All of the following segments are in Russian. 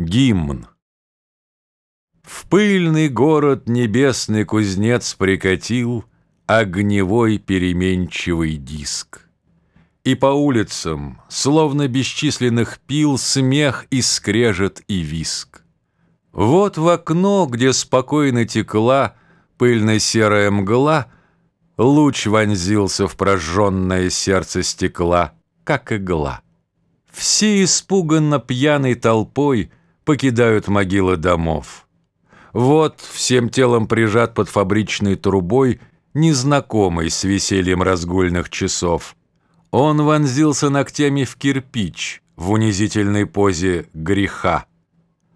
Гимн В пыльный город небесный кузнец прикатил Огневой переменчивый диск. И по улицам, словно бесчисленных пил, Смех и скрежет и виск. Вот в окно, где спокойно текла Пыльно-серая мгла, Луч вонзился в прожженное сердце стекла, Как игла. Все испуганно пьяной толпой покидают могилы домов. Вот всем телом прижат под фабричной трубой незнакомый с весельем разгульных часов. Он вонзился ногтями в кирпич в унизительной позе греха.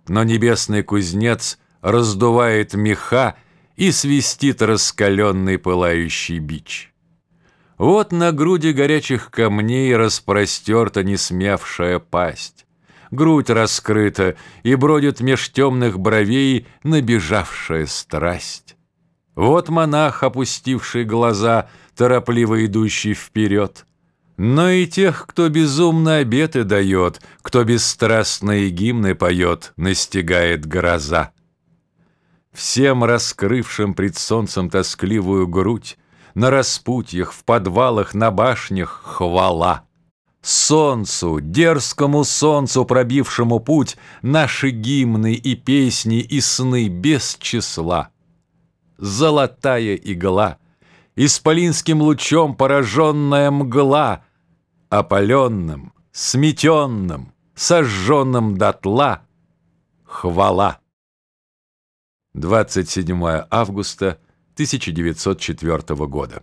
Но небесный кузнец раздувает меха и свистит раскаленный пылающий бич. Вот на груди горячих камней распростерта несмевшая пасть. Грудь раскрыта, и бродит меж темных бровей набежавшая страсть. Вот монах, опустивший глаза, торопливо идущий вперед. Но и тех, кто безумно обеты дает, кто бесстрастные гимны поет, настигает гроза. Всем раскрывшим пред солнцем тоскливую грудь на распутьях, в подвалах, на башнях хвала. Солнцу, дерзкому солнцу, пробившему путь, Наши гимны и песни и сны без числа. Золотая игла, Исполинским лучом пораженная мгла, Опаленным, сметенным, сожженным дотла Хвала. 27 августа 1904 года.